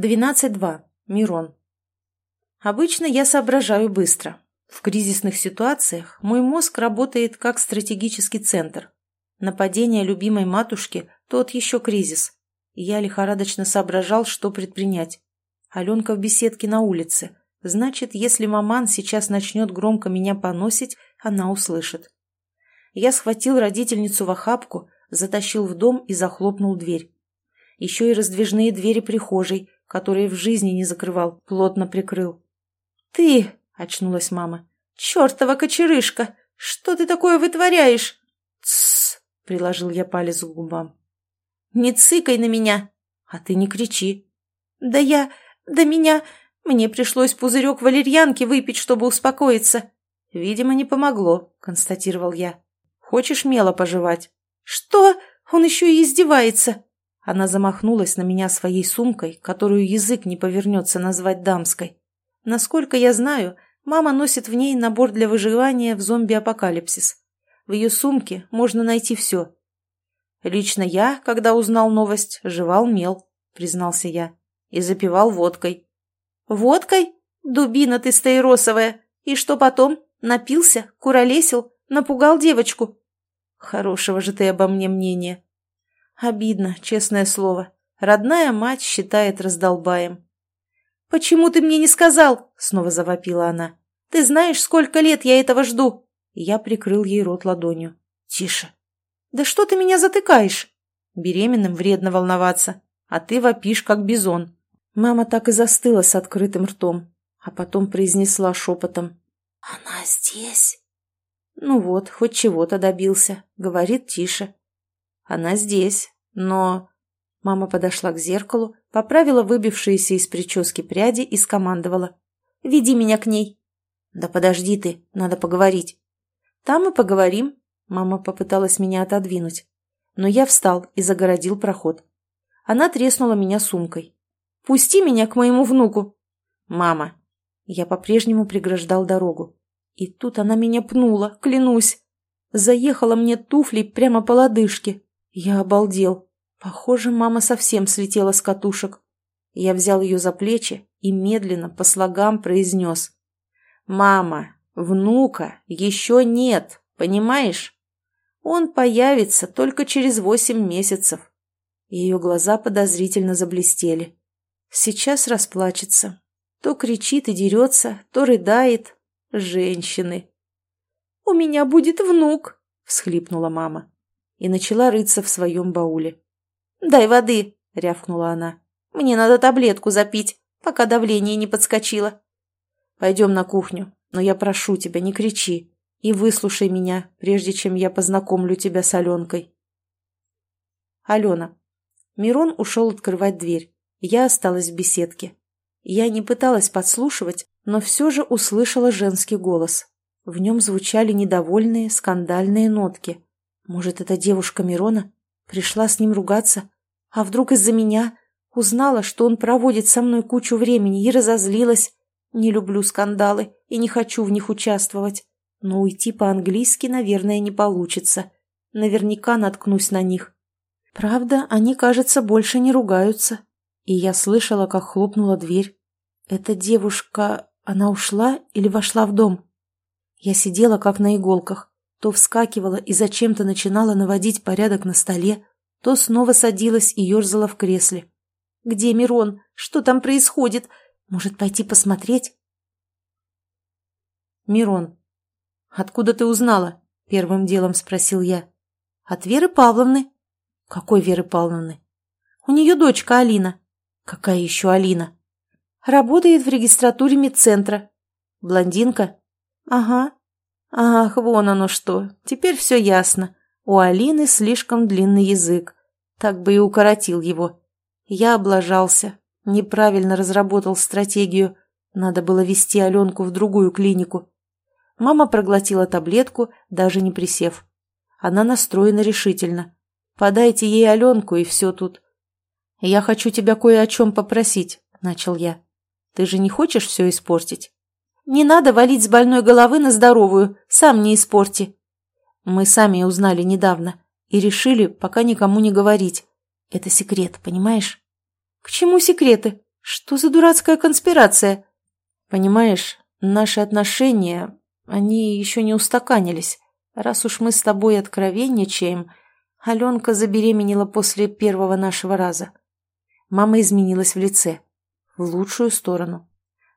12.2. Мирон. Обычно я соображаю быстро. В кризисных ситуациях мой мозг работает как стратегический центр. Нападение любимой матушки – тот еще кризис. Я лихорадочно соображал, что предпринять. Аленка в беседке на улице. Значит, если маман сейчас начнет громко меня поносить, она услышит. Я схватил родительницу в охапку, затащил в дом и захлопнул дверь. Еще и раздвижные двери прихожей, которые в жизни не закрывал, плотно прикрыл. «Ты!» — очнулась мама. «Чертова кочерышка! Что ты такое вытворяешь?» «Тссс!» — приложил я палец к губам. «Не цыкай на меня!» «А ты не кричи!» «Да я... Да меня... Мне пришлось пузырек валерьянки выпить, чтобы успокоиться». «Видимо, не помогло», — констатировал я. «Хочешь мело пожевать?» «Что? Он еще и издевается!» Она замахнулась на меня своей сумкой, которую язык не повернется назвать дамской. Насколько я знаю, мама носит в ней набор для выживания в зомби-апокалипсис. В ее сумке можно найти все. Лично я, когда узнал новость, жевал мел, признался я, и запивал водкой. «Водкой? Дубина ты стаиросовая! И что потом? Напился, куролесил, напугал девочку?» «Хорошего же ты обо мне мнения!» Обидно, честное слово. Родная мать считает раздолбаем. «Почему ты мне не сказал?» — снова завопила она. «Ты знаешь, сколько лет я этого жду?» Я прикрыл ей рот ладонью. «Тише». «Да что ты меня затыкаешь?» Беременным вредно волноваться, а ты вопишь, как бизон. Мама так и застыла с открытым ртом, а потом произнесла шепотом. «Она здесь?» Ну вот, хоть чего-то добился. Говорит тише. Она здесь, но...» Мама подошла к зеркалу, поправила выбившиеся из прически пряди и скомандовала. «Веди меня к ней». «Да подожди ты, надо поговорить». «Там и поговорим», — мама попыталась меня отодвинуть. Но я встал и загородил проход. Она треснула меня сумкой. «Пусти меня к моему внуку!» «Мама!» Я по-прежнему преграждал дорогу. И тут она меня пнула, клянусь. Заехала мне туфлей прямо по лодыжке. Я обалдел. Похоже, мама совсем слетела с катушек. Я взял ее за плечи и медленно по слогам произнес. «Мама, внука еще нет, понимаешь? Он появится только через восемь месяцев». Ее глаза подозрительно заблестели. Сейчас расплачется. То кричит и дерется, то рыдает. Женщины. «У меня будет внук», — всхлипнула мама и начала рыться в своем бауле. «Дай воды!» — рявкнула она. «Мне надо таблетку запить, пока давление не подскочило». «Пойдем на кухню, но я прошу тебя, не кричи и выслушай меня, прежде чем я познакомлю тебя с Аленкой». Алена. Мирон ушел открывать дверь. Я осталась в беседке. Я не пыталась подслушивать, но все же услышала женский голос. В нем звучали недовольные, скандальные нотки. Может, эта девушка Мирона пришла с ним ругаться, а вдруг из-за меня узнала, что он проводит со мной кучу времени и разозлилась. Не люблю скандалы и не хочу в них участвовать. Но уйти по-английски, наверное, не получится. Наверняка наткнусь на них. Правда, они, кажется, больше не ругаются. И я слышала, как хлопнула дверь. Эта девушка, она ушла или вошла в дом? Я сидела как на иголках то вскакивала и зачем-то начинала наводить порядок на столе, то снова садилась и ерзала в кресле. «Где Мирон? Что там происходит? Может, пойти посмотреть?» «Мирон, откуда ты узнала?» — первым делом спросил я. «От Веры Павловны». «Какой Веры Павловны?» «У нее дочка Алина». «Какая еще Алина?» «Работает в регистратуре медцентра». «Блондинка?» «Ага, Ах, вон оно что. Теперь все ясно. У Алины слишком длинный язык. Так бы и укоротил его. Я облажался. Неправильно разработал стратегию. Надо было вести Аленку в другую клинику. Мама проглотила таблетку, даже не присев. Она настроена решительно. Подайте ей Аленку, и все тут. «Я хочу тебя кое о чем попросить», — начал я. «Ты же не хочешь все испортить?» Не надо валить с больной головы на здоровую, сам не испорти. Мы сами узнали недавно и решили пока никому не говорить. Это секрет, понимаешь? К чему секреты? Что за дурацкая конспирация? Понимаешь, наши отношения, они еще не устаканились. Раз уж мы с тобой откровенничаем, Аленка забеременела после первого нашего раза. Мама изменилась в лице. В лучшую сторону.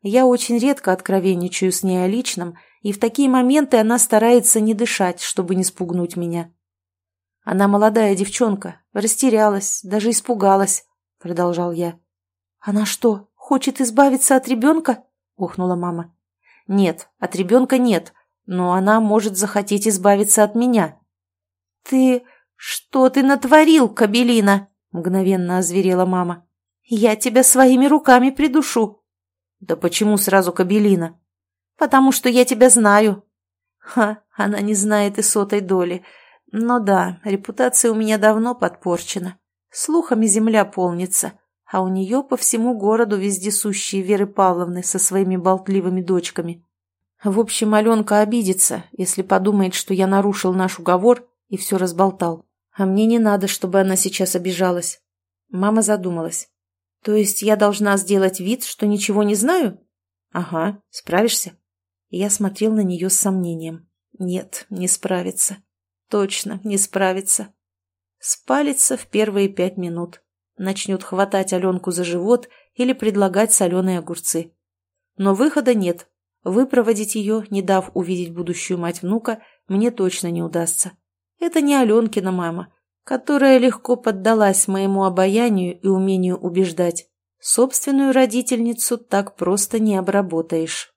Я очень редко откровенничаю с ней о личном, и в такие моменты она старается не дышать, чтобы не спугнуть меня. Она молодая девчонка, растерялась, даже испугалась, продолжал я. Она что, хочет избавиться от ребенка? охнула мама. Нет, от ребенка нет, но она может захотеть избавиться от меня. Ты... что ты натворил, Кабелина? мгновенно озверела мама. Я тебя своими руками придушу. Да почему сразу Кабелина? Потому что я тебя знаю. Ха, она не знает и сотой доли. Но да, репутация у меня давно подпорчена. Слухами земля полнится, а у нее по всему городу вездесущие Веры Павловны со своими болтливыми дочками. В общем, Аленка обидится, если подумает, что я нарушил наш уговор и все разболтал. А мне не надо, чтобы она сейчас обижалась. Мама задумалась. То есть я должна сделать вид, что ничего не знаю? Ага, справишься? Я смотрел на нее с сомнением. Нет, не справится. Точно, не справится. Спалится в первые пять минут. Начнет хватать Аленку за живот или предлагать соленые огурцы. Но выхода нет. Выпроводить ее, не дав увидеть будущую мать внука, мне точно не удастся. Это не Аленкина мама, которая легко поддалась моему обаянию и умению убеждать. Собственную родительницу так просто не обработаешь.